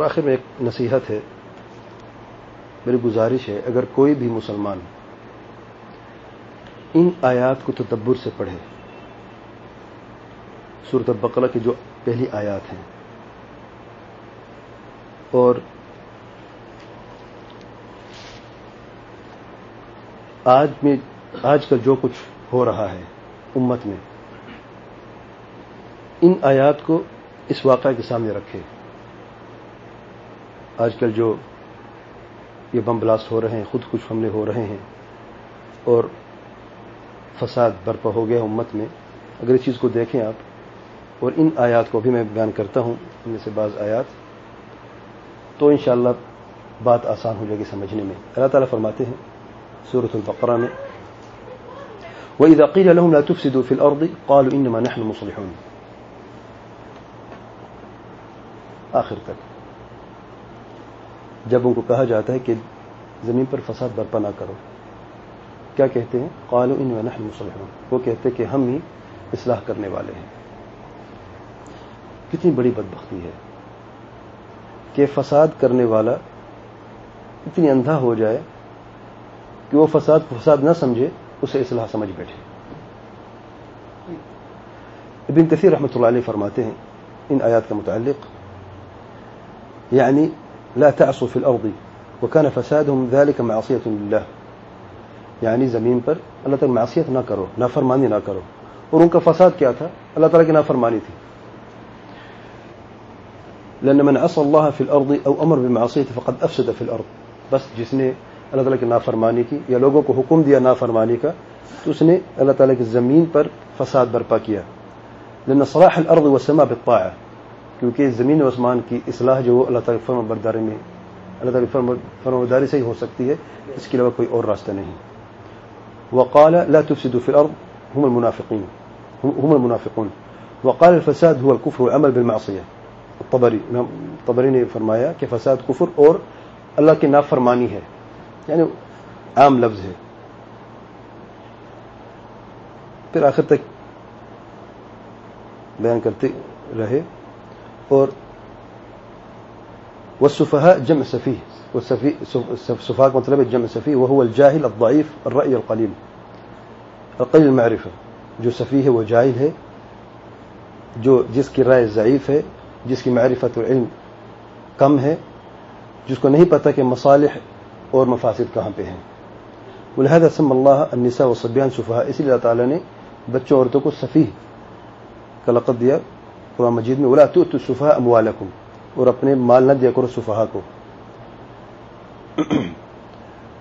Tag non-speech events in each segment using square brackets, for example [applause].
اور آخر میں ایک نصیحت ہے، میری گزارش ہے، اگر کوئی بھی مسلمان ان آیات کو تدبر سے پڑھے صورت البقرہ کی جو پہلی آیات ہیں، اور آج میں، آج کل جو کچھ ہو رہا ہے امت میں، ان آیات کو اس واقعہ کے سامنے رکھے۔ آج کل جو یہ بم بلاسٹ ہو رہے ہیں، خود کچھ حملے ہو رہے ہیں اور فساد برپا ہو گیا امت میں، اگر اس چیز کو دیکھیں آپ، اور ان آیات کو بھی میں بیان کرتا ہوں، ان میں سے بعض آیات، تو انشاءاللہ بات آسان ہو جائے گی سمجھنے میں۔ اللہ تعالیٰ فرماتے ہیں سورة البقرہ میں، وَإِذَا قِيلَ لَهُمْ لَا تُفْسِدُوا فِي الْأَرْضِ قَالُوا إِنَّمَا نَحْنُ مُصْلِحُونَ۔ آخر تک۔ جب ان کو کہا جاتا ہے کہ زمین پر فساد برپا نہ کرو۔ کیا کہتے ہیں؟ قالوا ان نحن مصلحون۔ وہ کہتے ہیں کہ ہم ہی اصلاح کرنے والے ہیں۔ کتنی بڑی بدبختی ہے کہ فساد کرنے والا اتنی اندھا ہو جائے کہ وہ فساد کو فساد نہ سمجھے، اسے اصلاح سمجھ بیٹھے۔ ابن کثیر رحمۃ اللہ علیہ فرماتے ہیں ان آیات کا متعلق یعنی لا تعصوا في الأرض، وكان فسادهم ذلك معصية لله. یعنی زمین پر اللہ تعالی معصیت نہ کرو، نافرمانی نہ کرو. اور ان کا فساد کیا تھا؟ اللہ تعالیٰ کی نافرمانی تھی. لأن من عصى الله في الأرض أو أمر بمعصيته فقد أفسد في الأرض. بس جس نے اللہ تعالیٰ کی نافرمانی کی یا لوگوں کو حکم دیا نافرمانی کا، تو اس نے اللہ تعالیٰ کی زمین پر فساد برپا کیا. لأن صلاح الأرض والسماء بالطاعة. کیونکہ زمین و عثمان کی اصلاح جو اللہ تعالیٰ فرم برداری میں، اللہ تعالیٰ فرم برداری سے ہی ہو سکتی ہے، اس کے علاوہ کوئی اور راستہ نہیں۔ وقال لا تفسدوا في الارض هم المنافقين هم المنافقون۔ وقال الفساد هو الكفر والعمل بالمعصيه الطبري الطبري نے فرمایا کہ فساد کفر اور اللہ کی نافرمانی ہے۔ یعنی عام لفظ ہے۔ پھر آخر تک بیان کرتے رہے۔ اور والسفهاء جمع سفيه والسفيه السفهاء مطلب جمع سفيه وهو الجاهل الضعيف الرأي القليل القليل المعرفة جو سفيه ہے وہ جاہل ہے، جو جس کی رائے ضعیف ہے، جس کی معرفت و علم کم ہے، جس کو نہیں پتہ کہ مصالح اور مفاسد کہاں پہ ہیں۔ ولہذا سم اللہ النساء والصبيان سفهاء اسی اللہ تعالی نے بچوں عورتوں کو سفیہ کا لقب دیا۔ قرآن مجید میں اولا تو صفحہ اموالکم اور اپنے مال نہ دیا کرو صفحہ کو۔ [clears throat]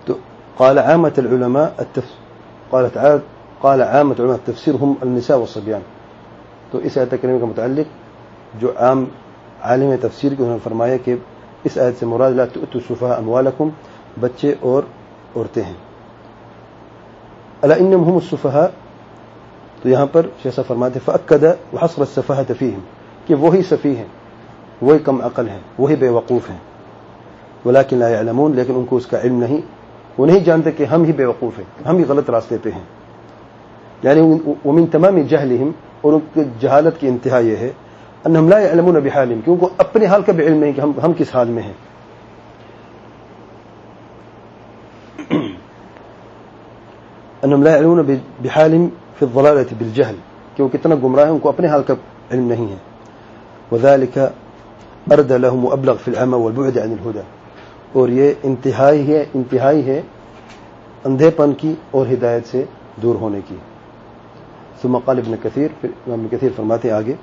تو قال عامة العلماء التف... قال تعالى قال عامة علماء التفسير هم النساء والصبيان۔ تو اس آیت کریمہ کا متعلق جو عام عالم تفسیر کے انہوں نے فرمایا کہ اس آیت سے مراد لا تؤتوا السفهاء اموالکم بچے اور عورتیں ہیں۔ الا انهم هم السفهاء تو یہاں پر شیسا فرماتے فعقد و حسرت صفحہ کہ وہی صفی ہیں وہی کم عقل ہیں وہی بے وقوف ہیں۔ ولاکن لا علمون لیکن ان کو اس کا علم نہیں وہ نہیں جانتے کہ ہم ہی بے وقوف ہیں ہم ہی غلط راستے پہ ہیں۔ یعنی ومن تمام جہلہم اور ان کی جہالت کی انتہا یہ ہے انہم لا يعلمون بحالهم کہ ان کو اپنے حال کا بھی علم نہیں کہ ہم, ہم کس حال میں ہیں۔ انہم لا يعلمون بحالهم فی الضلالة بالجہل کہ وہ کتنا گمراہ ہیں ان کو اپنے حال کا علم نہیں ہے۔ وذلك ارد لهم وابلغ في العمى والبعد عن الهدى۔ اور یہ انتہائی ہے انتہائی ہے اندھے پن کی اور ہدایت سے دور ہونے کی۔ ثم قال ابن كثير ابن كثير فرماتے ہیں آگے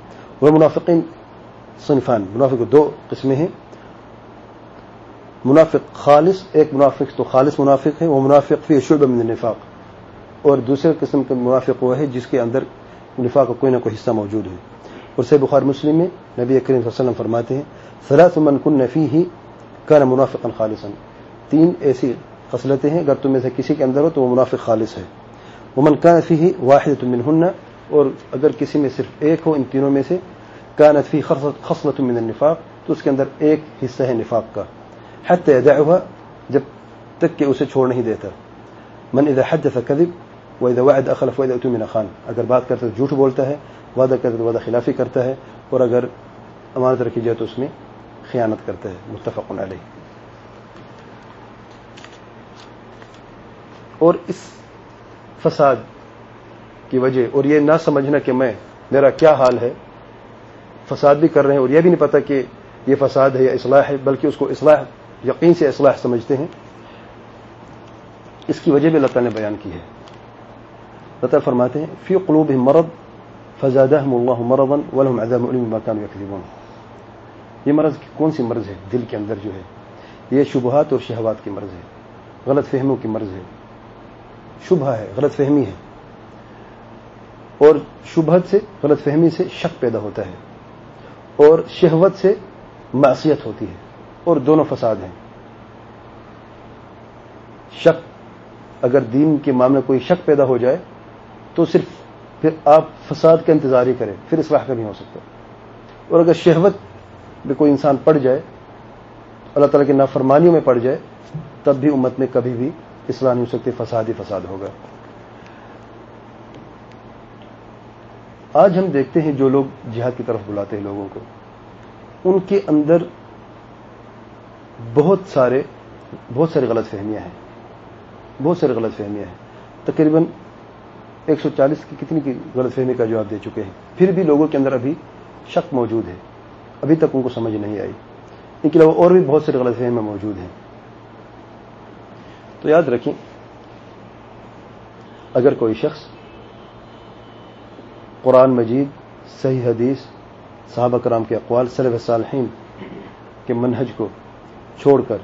والمنافقین صنفان، منافق دو قسمیں ہیں۔ منافق خالص، ایک منافق تو خالص منافق ہے، وہ منافق فی شعبہ من النفاق۔ اور دوسرے قسم کا منافق وہ ہے جس کے اندر نفاق کا کوئی نہ کوئی حصہ موجود ہے۔ اور سے بخار مسلم میں نبی کریم صلی اللہ علیہ وسلم فرماتے ہیں سلاۃ من کن نفی ہی کا منافق خالص تین ایسی خصلتیں ہیں، اگر تم میں سے کسی کے اندر ہو تو وہ منافق خالص ہے۔ وہ کا نفی ہی واحد تم ہن اور اگر کسی میں صرف ایک ہو، ان تینوں میں سے کا نفی خصلت من النفاق تو اس کے اندر ایک حصہ ہے نفاق کا۔ حت ہوا جب تک کہ اسے چھوڑ نہیں دیتا۔ من اذا حدث كذب وإذا وعد أخلف وإذا أتو من خان اگر بات کرتا ہے جھوٹ بولتا ہے، وعدہ کرتا ہے وعدہ خلافی کرتا ہے، اور اگر امانت رکھی جائے تو اس میں خیانت کرتا ہے۔ متفق علیہ۔ اور اس فساد کی وجہ، اور یہ نہ سمجھنا کہ میں، میرا کیا حال ہے۔ فساد بھی کر رہے ہیں، اور یہ بھی نہیں پتا کہ یہ فساد ہے یا اصلاح ہے، بلکہ اس کو اصلاح، یقین سے اصلاح سمجھتے ہیں۔ اس کی وجہ بھی اللہ تعالیٰ نے بیان کی ہے۔ اللہ تعالیٰ فرماتے ہیں، فی قلوب مرض فزادہ اللہ مرضا ولہم عذاب علم مکان یہ مرض کون سی مرض ہے؟ دل کے اندر جو ہے۔ یہ شبہات اور شہوات کی مرض ہے۔ غلط فہموں کی مرض ہے۔ شبہ ہے، غلط فہمی ہے۔ اور شبہت سے، غلط فہمی سے شک پیدا ہوتا ہے۔ اور شہوت سے معصیت ہوتی ہے۔ اور دونوں فساد ہیں۔ شک، اگر دین کے معاملے کوئی شک پیدا ہو جائے تو صرف پھر آپ فساد کا انتظار ہی کریں، پھر اصلاح کا نہیں ہو سکتا۔ اور اگر شہوت میں کوئی انسان پڑ جائے، اللہ تعالیٰ کی نافرمانیوں میں پڑ جائے، تب بھی امت میں کبھی بھی اصلاح نہیں ہو سکتی، فساد ہی فساد ہوگا۔ آج ہم دیکھتے ہیں جو لوگ جہاد کی طرف بلاتے ہیں لوگوں کو۔ ان کے اندر بہت سارے، بہت ساری غلط فہمیاں ہیں۔ بہت ساری غلط فہمیاں ہیں۔ تقریباً ایک سو چالیس کی کتنی کی غلط فہمی کا جواب دے چکے ہیں۔ پھر بھی لوگوں کے اندر ابھی شک موجود ہے۔ ابھی تک ان کو سمجھ نہیں آئی۔ ان کے علاوہ اور بھی بہت ساری غلط فہمیاں موجود ہیں۔ تو یاد رکھیں، اگر کوئی شخص قرآن مجید، صحیح حدیث، صحابہ کرام کے اقوال صلی صالحین کے منہج کو چھوڑ کر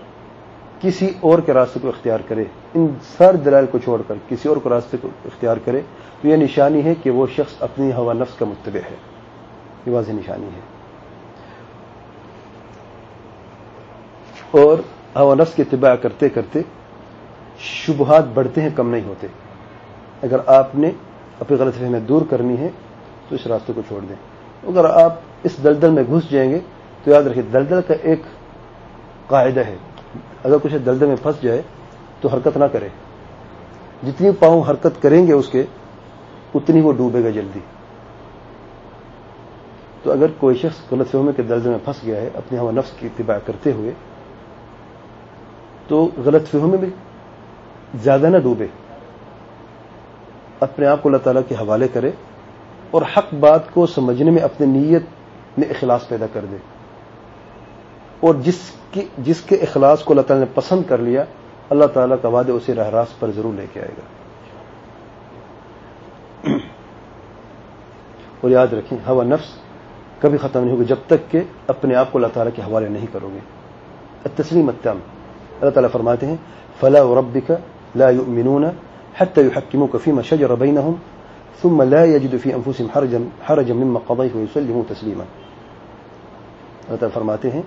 کسی اور کے راستے کو اختیار کرے، ان سر دلائل کو چھوڑ کر کسی اور کے راستے کو اختیار کرے، تو یہ نشانی ہے کہ وہ شخص اپنی ہوا نفس کا متبع ہے۔ یہ واضح نشانی ہے۔ اور ہوا نفس کی اتباع کرتے کرتے شبہات بڑھتے ہیں، کم نہیں ہوتے۔ اگر آپ نے اپنی غلط فہمی دور کرنی ہے، تو اس راستے کو چھوڑ دیں۔ اگر آپ اس دلدل میں گھس جائیں گے، تو یاد رکھیں دلدل کا ایک قاعدہ ہے۔ اگر کچھ دلدل میں پھنس جائے تو حرکت نہ کرے۔ جتنی پاؤں حرکت کریں گے اس کے، اتنی وہ ڈوبے گا جلدی۔ تو اگر کوئی شخص غلط فہمی کے دلدل میں پھنس گیا ہے اپنی ہوا نفس کی اتباع کرتے ہوئے، تو غلط فہمی میں زیادہ نہ ڈوبے۔ اپنے آپ کو اللہ تعالیٰ کے حوالے کرے اور حق بات کو سمجھنے میں اپنی نیت میں اخلاص پیدا کر دے۔ اور جس کی، جس کے اخلاص کو اللہ تعالیٰ نے پسند کر لیا، اللہ تعالیٰ کا وعدہ اسے راہ راست پر ضرور لے کے آئے گا۔ اور یاد رکھیں، ہوا نفس کبھی ختم نہیں ہوگی جب تک کہ اپنے آپ کو اللہ تعالیٰ کے حوالے نہیں کرو گے۔ تسلیم اتم اللہ تعالیٰ فرماتے ہیں، فلا وربك لا يؤمنون حتى يحكموك فيما شجر بينهم ثم لا يجد في انفسهم حرجا حرجا مما قضيت ويسلموا تسليما اللہ تعالیٰ فرماتے ہیں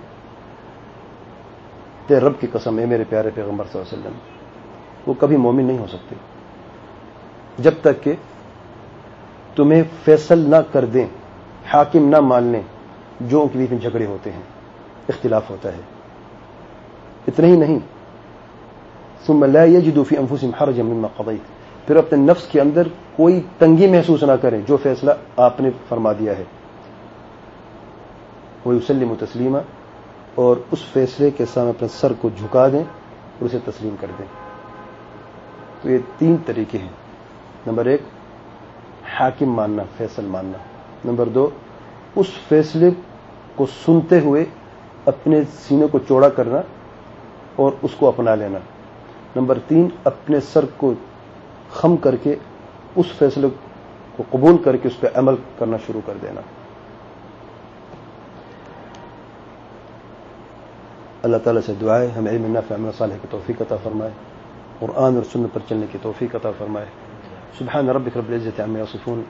تیرے رب کی قسم ہے میرے پیارے پیغمبر صلی اللہ علیہ وسلم، وہ کبھی مومن نہیں ہو سکتے۔ جب تک کہ تمہیں فیصل نہ کر دیں، حاکم نہ مان لیں، جو ان کے بیچ میں جھگڑے ہوتے ہیں، اختلاف ہوتا ہے۔ اتنا ہی نہیں۔ ثم لا يجدوا في انفسهم حرجا مما قضيت پھر اپنے نفس کے اندر کوئی تنگی محسوس نہ کریں، جو فیصلہ آپ نے فرما دیا ہے۔ وہ وسلم تسلیمہ اور اس فیصلے کے سامنے اپنے سر کو جھکا دیں اور اسے تسلیم کر دیں۔ تو یہ تین طریقے ہیں۔ نمبر ایک، حاکم ماننا، فیصل ماننا۔ نمبر دو، اس فیصلے کو سنتے ہوئے اپنے سینے کو چوڑا کرنا اور اس کو اپنا لینا۔ نمبر تین، اپنے سر کو خم کر کے اس فیصلے کو قبول کر کے اس پہ عمل کرنا شروع کر دینا۔ اللہ تعالیٰ سے دعا ہے ہم علم نافع عمل صالح کی توفیق عطا فرمائے۔ قرآن اور سنت پر چلنے کی توفیق عطا فرمائے۔ سبحان ربك رب العزة عما يصفون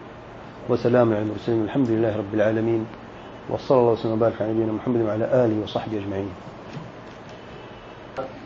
وسلام على المرسلين الحمد لله رب العالمين وصلى الله وسلم وبارك على نبينا محمد وعلى آله وصحبه أجمعين